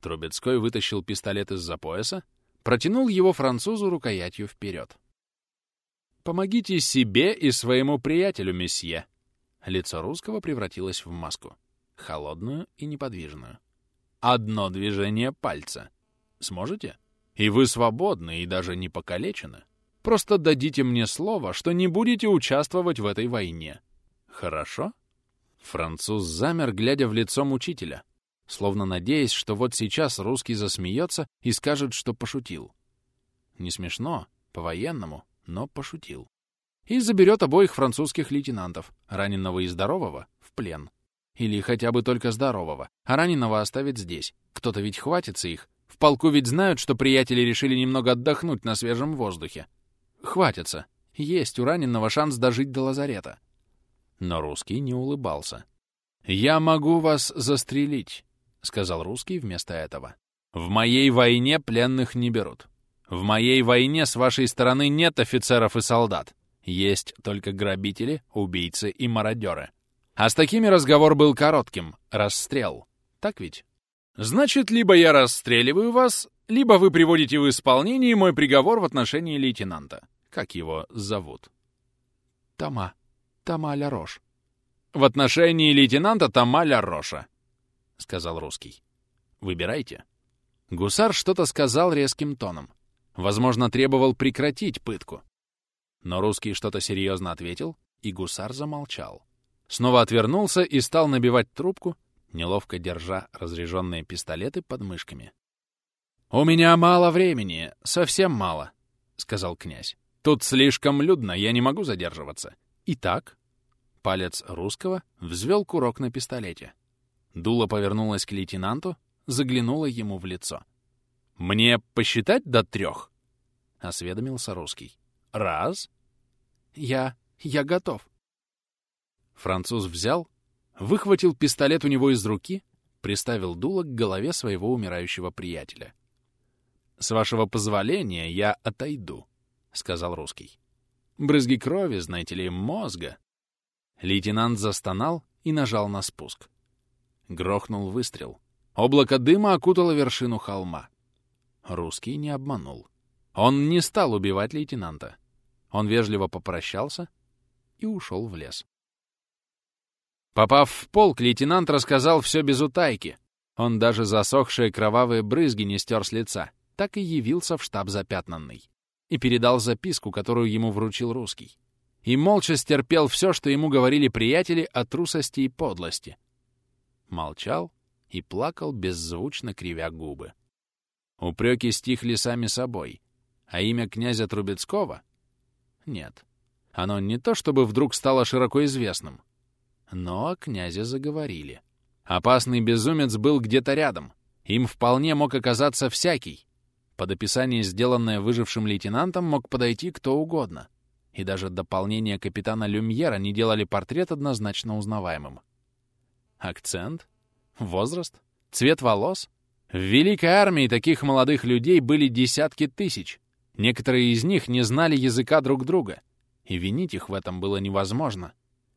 Трубецкой вытащил пистолет из-за пояса, протянул его французу рукоятью вперед. «Помогите себе и своему приятелю, месье!» Лицо русского превратилось в маску, холодную и неподвижную. «Одно движение пальца. Сможете? И вы свободны и даже не покалечены. Просто дадите мне слово, что не будете участвовать в этой войне. Хорошо?» Француз замер, глядя в лицо мучителя, словно надеясь, что вот сейчас русский засмеется и скажет, что пошутил. Не смешно, по-военному, но пошутил. И заберет обоих французских лейтенантов, раненого и здорового, в плен. Или хотя бы только здорового, а раненого оставит здесь. Кто-то ведь хватится их. В полку ведь знают, что приятели решили немного отдохнуть на свежем воздухе. Хватится. Есть у раненого шанс дожить до лазарета. Но русский не улыбался. «Я могу вас застрелить», — сказал русский вместо этого. «В моей войне пленных не берут. В моей войне с вашей стороны нет офицеров и солдат. Есть только грабители, убийцы и мародеры. А с такими разговор был коротким. Расстрел. Так ведь? Значит, либо я расстреливаю вас, либо вы приводите в исполнение мой приговор в отношении лейтенанта. Как его зовут? Тома. Тома Ля Рош. В отношении лейтенанта Тома Ля Роша, — сказал русский. Выбирайте. Гусар что-то сказал резким тоном. Возможно, требовал прекратить пытку. Но русский что-то серьезно ответил, и гусар замолчал. Снова отвернулся и стал набивать трубку, неловко держа разряженные пистолеты под мышками. «У меня мало времени, совсем мало», — сказал князь. «Тут слишком людно, я не могу задерживаться. Итак...» Палец русского взвел курок на пистолете. Дуло повернулось к лейтенанту, заглянуло ему в лицо. «Мне посчитать до трех?» — осведомился русский. «Раз». «Я... я готов». Француз взял, выхватил пистолет у него из руки, приставил дуло к голове своего умирающего приятеля. «С вашего позволения я отойду», — сказал русский. «Брызги крови, знаете ли, мозга». Лейтенант застонал и нажал на спуск. Грохнул выстрел. Облако дыма окутало вершину холма. Русский не обманул. Он не стал убивать лейтенанта. Он вежливо попрощался и ушел в лес. Попав в полк, лейтенант рассказал все без утайки. Он даже засохшие кровавые брызги не стер с лица, так и явился в штаб запятнанный. И передал записку, которую ему вручил русский. И молча стерпел все, что ему говорили приятели о трусости и подлости. Молчал и плакал, беззвучно кривя губы. Упреки стихли сами собой, а имя князя Трубецкого? Нет. Оно не то чтобы вдруг стало широко известным, но о заговорили. Опасный безумец был где-то рядом. Им вполне мог оказаться всякий. Под описание, сделанное выжившим лейтенантом, мог подойти кто угодно. И даже дополнение капитана Люмьера не делали портрет однозначно узнаваемым. Акцент? Возраст? Цвет волос? В Великой армии таких молодых людей были десятки тысяч. Некоторые из них не знали языка друг друга, и винить их в этом было невозможно.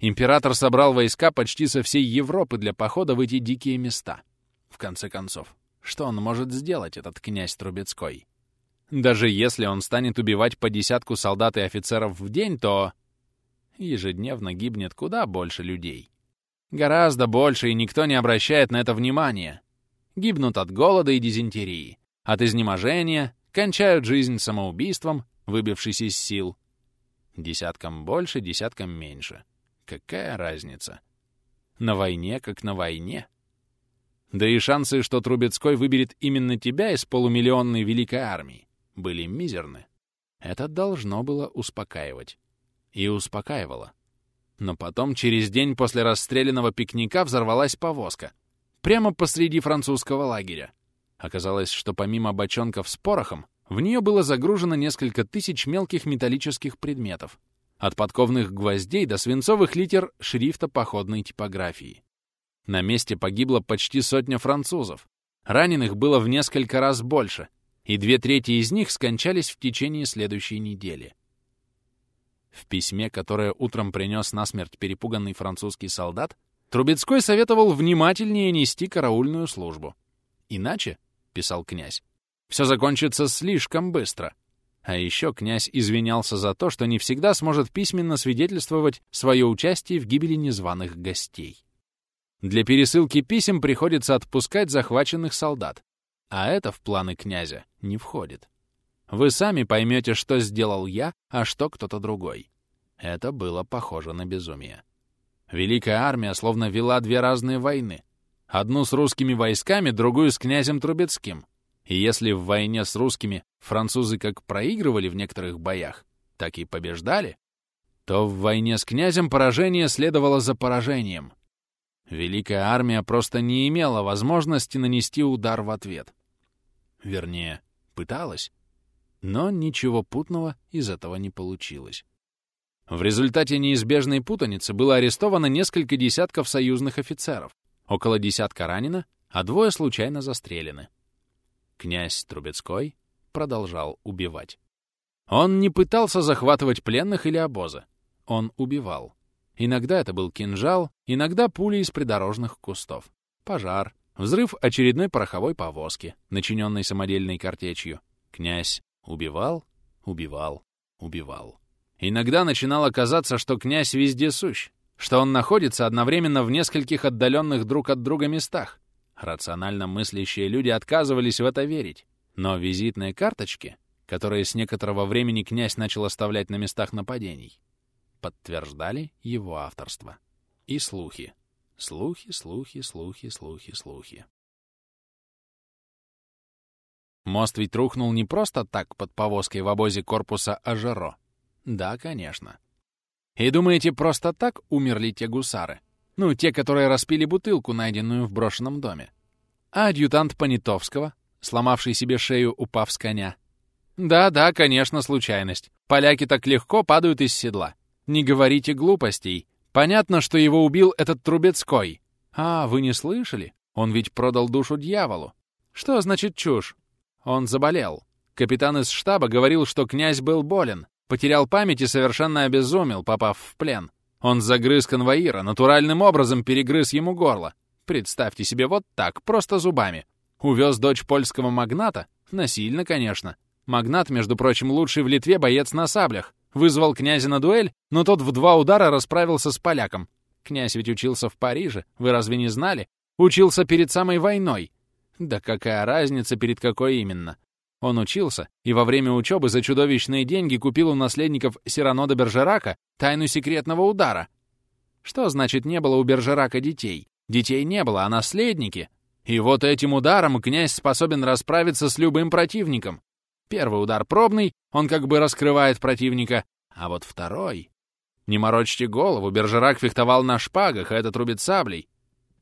Император собрал войска почти со всей Европы для похода в эти дикие места. В конце концов, что он может сделать, этот князь Трубецкой? Даже если он станет убивать по десятку солдат и офицеров в день, то ежедневно гибнет куда больше людей. Гораздо больше, и никто не обращает на это внимания. Гибнут от голода и дизентерии, от изнеможения, кончают жизнь самоубийством, выбившись из сил. Десяткам больше, десяткам меньше. Какая разница? На войне, как на войне. Да и шансы, что Трубецкой выберет именно тебя из полумиллионной великой армии, были мизерны. Это должно было успокаивать. И успокаивало. Но потом, через день после расстрелянного пикника, взорвалась повозка. Прямо посреди французского лагеря. Оказалось, что помимо бочонков с порохом, в нее было загружено несколько тысяч мелких металлических предметов, от подковных гвоздей до свинцовых литер шрифта походной типографии. На месте погибло почти сотня французов, раненых было в несколько раз больше, и две трети из них скончались в течение следующей недели. В письме, которое утром принес насмерть перепуганный французский солдат, Трубецкой советовал внимательнее нести караульную службу. «Иначе», — писал князь, — «все закончится слишком быстро». А еще князь извинялся за то, что не всегда сможет письменно свидетельствовать свое участие в гибели незваных гостей. Для пересылки писем приходится отпускать захваченных солдат, а это в планы князя не входит. Вы сами поймете, что сделал я, а что кто-то другой. Это было похоже на безумие. Великая армия словно вела две разные войны. Одну с русскими войсками, другую с князем Трубецким. И если в войне с русскими французы как проигрывали в некоторых боях, так и побеждали, то в войне с князем поражение следовало за поражением. Великая армия просто не имела возможности нанести удар в ответ. Вернее, пыталась, но ничего путного из этого не получилось. В результате неизбежной путаницы было арестовано несколько десятков союзных офицеров, около десятка ранено, а двое случайно застрелены князь Трубецкой продолжал убивать. Он не пытался захватывать пленных или обозы. Он убивал. Иногда это был кинжал, иногда пули из придорожных кустов. Пожар, взрыв очередной пороховой повозки, начиненной самодельной картечью. Князь убивал, убивал, убивал. Иногда начинало казаться, что князь везде сущ, что он находится одновременно в нескольких отдаленных друг от друга местах, Рационально мыслящие люди отказывались в это верить. Но визитные карточки, которые с некоторого времени князь начал оставлять на местах нападений, подтверждали его авторство. И слухи. Слухи, слухи, слухи, слухи, слухи. Мост ведь рухнул не просто так под повозкой в обозе корпуса Ажеро. Да, конечно. И думаете, просто так умерли те гусары? Ну, те, которые распили бутылку, найденную в брошенном доме. А адъютант Понятовского, сломавший себе шею, упав с коня. Да-да, конечно, случайность. Поляки так легко падают из седла. Не говорите глупостей. Понятно, что его убил этот Трубецкой. А, вы не слышали? Он ведь продал душу дьяволу. Что значит чушь? Он заболел. Капитан из штаба говорил, что князь был болен, потерял память и совершенно обезумел, попав в плен. Он загрыз конвоира, натуральным образом перегрыз ему горло. Представьте себе вот так, просто зубами. Увез дочь польского магната? Насильно, конечно. Магнат, между прочим, лучший в Литве боец на саблях. Вызвал князя на дуэль, но тот в два удара расправился с поляком. Князь ведь учился в Париже, вы разве не знали? Учился перед самой войной. Да какая разница, перед какой именно? Он учился и во время учебы за чудовищные деньги купил у наследников Сирано Бержерака тайну секретного удара. Что значит не было у Бержерака детей? Детей не было, а наследники. И вот этим ударом князь способен расправиться с любым противником. Первый удар пробный, он как бы раскрывает противника, а вот второй... Не морочьте голову, Бержерак фехтовал на шпагах, а этот рубит саблей.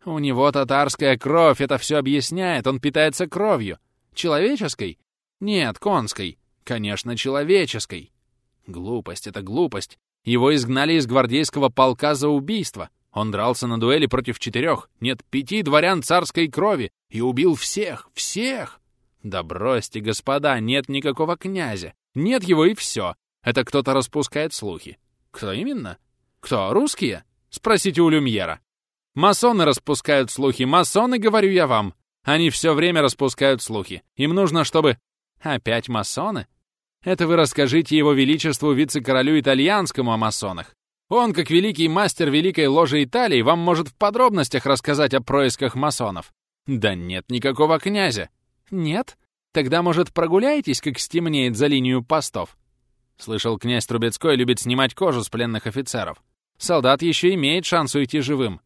У него татарская кровь, это все объясняет, он питается кровью. Человеческой? Нет, конской. Конечно, человеческой. Глупость — это глупость. Его изгнали из гвардейского полка за убийство. Он дрался на дуэли против четырех, нет, пяти дворян царской крови и убил всех, всех. Да бросьте, господа, нет никакого князя. Нет его и все. Это кто-то распускает слухи. Кто именно? Кто, русские? Спросите у Люмьера. Масоны распускают слухи, масоны, говорю я вам. Они все время распускают слухи. Им нужно, чтобы... Опять масоны? Это вы расскажите его величеству вице-королю итальянскому о масонах. Он, как великий мастер Великой Ложи Италии, вам может в подробностях рассказать о происках масонов. Да нет никакого князя. Нет? Тогда, может, прогуляетесь, как стемнеет за линию постов? Слышал, князь Трубецкой любит снимать кожу с пленных офицеров. Солдат еще имеет шанс уйти живым.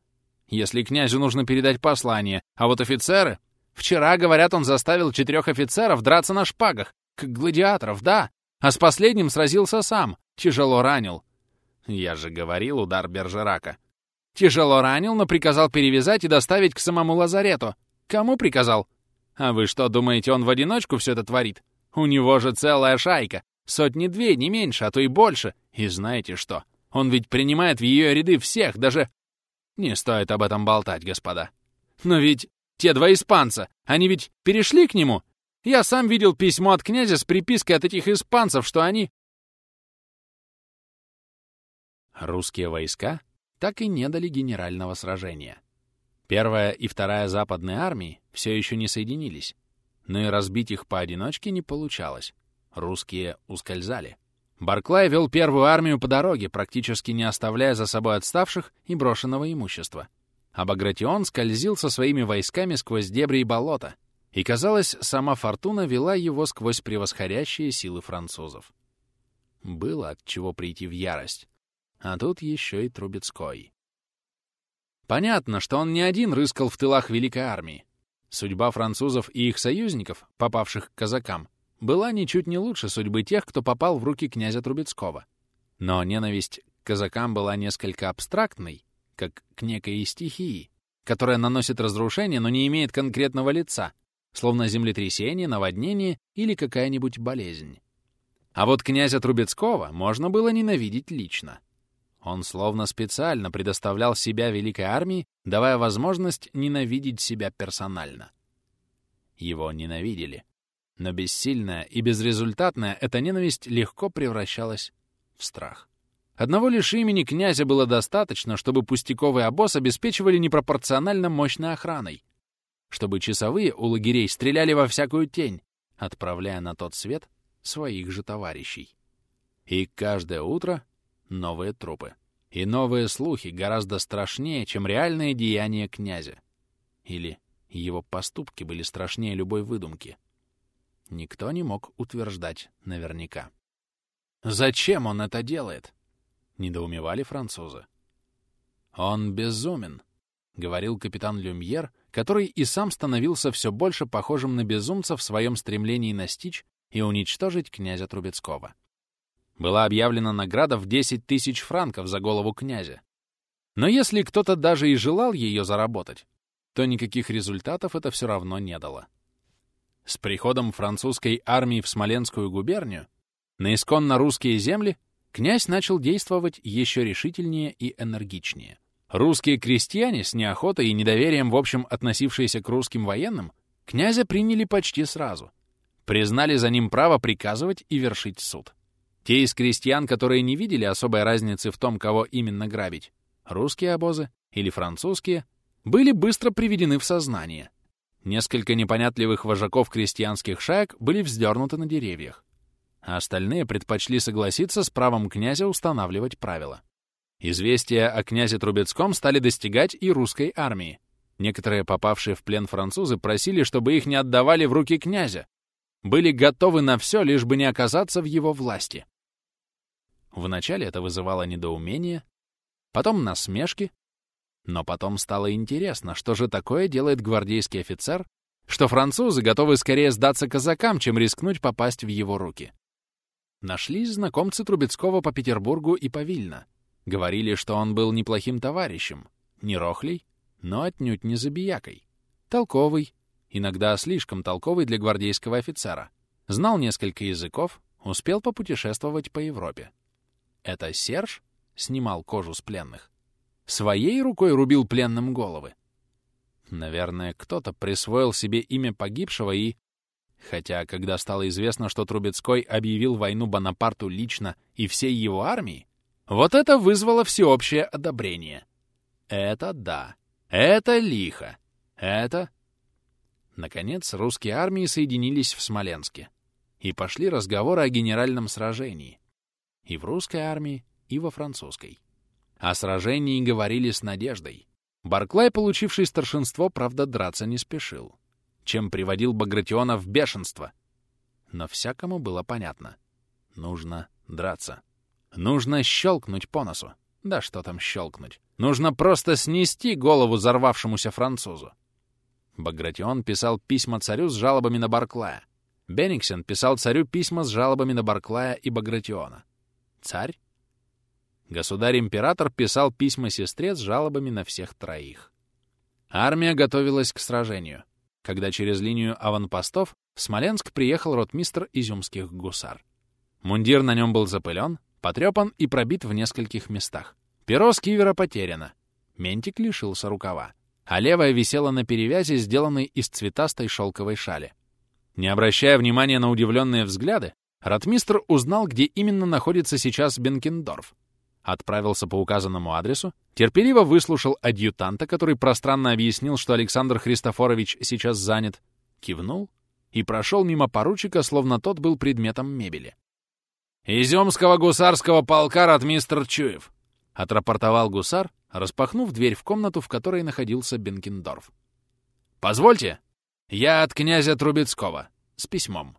Если князю нужно передать послание, а вот офицеры... Вчера, говорят, он заставил четырех офицеров драться на шпагах, как гладиаторов, да. А с последним сразился сам, тяжело ранил. Я же говорил, удар Бержерака. Тяжело ранил, но приказал перевязать и доставить к самому лазарету. Кому приказал? А вы что, думаете, он в одиночку все это творит? У него же целая шайка. Сотни-две, не меньше, а то и больше. И знаете что? Он ведь принимает в ее ряды всех, даже... Не стоит об этом болтать, господа. Но ведь Те два испанца, они ведь перешли к нему? Я сам видел письмо от князя с припиской от этих испанцев, что они...» Русские войска так и не дали генерального сражения. Первая и вторая западные армии все еще не соединились, но и разбить их поодиночке не получалось. Русские ускользали. Барклай вел первую армию по дороге, практически не оставляя за собой отставших и брошенного имущества. А Багратион скользил со своими войсками сквозь дебри и болота, и, казалось, сама фортуна вела его сквозь превосходящие силы французов. Было от чего прийти в ярость. А тут еще и Трубецкой. Понятно, что он не один рыскал в тылах Великой Армии. Судьба французов и их союзников, попавших к казакам, была ничуть не лучше судьбы тех, кто попал в руки князя Трубецкого. Но ненависть к казакам была несколько абстрактной, как к некой стихии, которая наносит разрушение, но не имеет конкретного лица, словно землетрясение, наводнение или какая-нибудь болезнь. А вот князя Трубецкого можно было ненавидеть лично. Он словно специально предоставлял себя великой армии, давая возможность ненавидеть себя персонально. Его ненавидели. Но бессильная и безрезультатная эта ненависть легко превращалась в страх. Одного лишь имени князя было достаточно, чтобы пустяковый обоз обеспечивали непропорционально мощной охраной, чтобы часовые у лагерей стреляли во всякую тень, отправляя на тот свет своих же товарищей. И каждое утро новые трупы. И новые слухи гораздо страшнее, чем реальные деяния князя. Или его поступки были страшнее любой выдумки. Никто не мог утверждать наверняка. «Зачем он это делает?» — недоумевали французы. «Он безумен», — говорил капитан Люмьер, который и сам становился все больше похожим на безумца в своем стремлении настичь и уничтожить князя Трубецкого. Была объявлена награда в 10 тысяч франков за голову князя. Но если кто-то даже и желал ее заработать, то никаких результатов это все равно не дало. С приходом французской армии в Смоленскую губернию на исконно русские земли князь начал действовать еще решительнее и энергичнее. Русские крестьяне, с неохотой и недоверием в общем относившиеся к русским военным, князя приняли почти сразу. Признали за ним право приказывать и вершить суд. Те из крестьян, которые не видели особой разницы в том, кого именно грабить, русские обозы или французские, были быстро приведены в сознание. Несколько непонятливых вожаков крестьянских шаек были вздернуты на деревьях, а остальные предпочли согласиться с правом князя устанавливать правила. Известия о князе Трубецком стали достигать и русской армии. Некоторые попавшие в плен французы просили, чтобы их не отдавали в руки князя, были готовы на все, лишь бы не оказаться в его власти. Вначале это вызывало недоумение, потом насмешки, но потом стало интересно, что же такое делает гвардейский офицер, что французы готовы скорее сдаться казакам, чем рискнуть попасть в его руки. Нашлись знакомцы Трубецкого по Петербургу и по Вильно. Говорили, что он был неплохим товарищем, не рохлей, но отнюдь не забиякой. Толковый, иногда слишком толковый для гвардейского офицера. Знал несколько языков, успел попутешествовать по Европе. Это Серж снимал кожу с пленных? Своей рукой рубил пленным головы? Наверное, кто-то присвоил себе имя погибшего и... Хотя, когда стало известно, что Трубецкой объявил войну Бонапарту лично и всей его армии, вот это вызвало всеобщее одобрение. Это да. Это лихо. Это... Наконец, русские армии соединились в Смоленске. И пошли разговоры о генеральном сражении. И в русской армии, и во французской. О сражении говорили с надеждой. Барклай, получивший старшинство, правда, драться не спешил, чем приводил Багратиона в бешенство. Но всякому было понятно. Нужно драться. Нужно щелкнуть по носу. Да что там щелкнуть? Нужно просто снести голову взорвавшемуся французу. Багратион писал письма царю с жалобами на Барклая. Бенниксен писал царю письма с жалобами на Барклая и Багратиона. Царь? Государь-император писал письма сестре с жалобами на всех троих. Армия готовилась к сражению, когда через линию аванпостов в Смоленск приехал ротмистр изюмских гусар. Мундир на нем был запылен, потрепан и пробит в нескольких местах. Перо с кивера потеряно. Ментик лишился рукава. а левая висела на перевязи, сделанной из цветастой шелковой шали. Не обращая внимания на удивленные взгляды, Ратмистр узнал, где именно находится сейчас Бенкендорф. Отправился по указанному адресу, терпеливо выслушал адъютанта, который пространно объяснил, что Александр Христофорович сейчас занят, кивнул и прошел мимо поручика, словно тот был предметом мебели. «Изюмского гусарского полка ратмистр Чуев», — отрапортовал гусар, распахнув дверь в комнату, в которой находился Бенкендорф. «Позвольте, я от князя Трубецкого, с письмом».